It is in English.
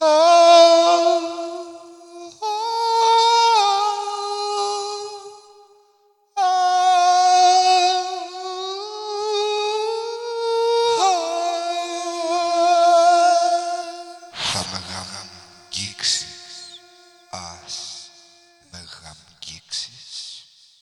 Hammer, hammer.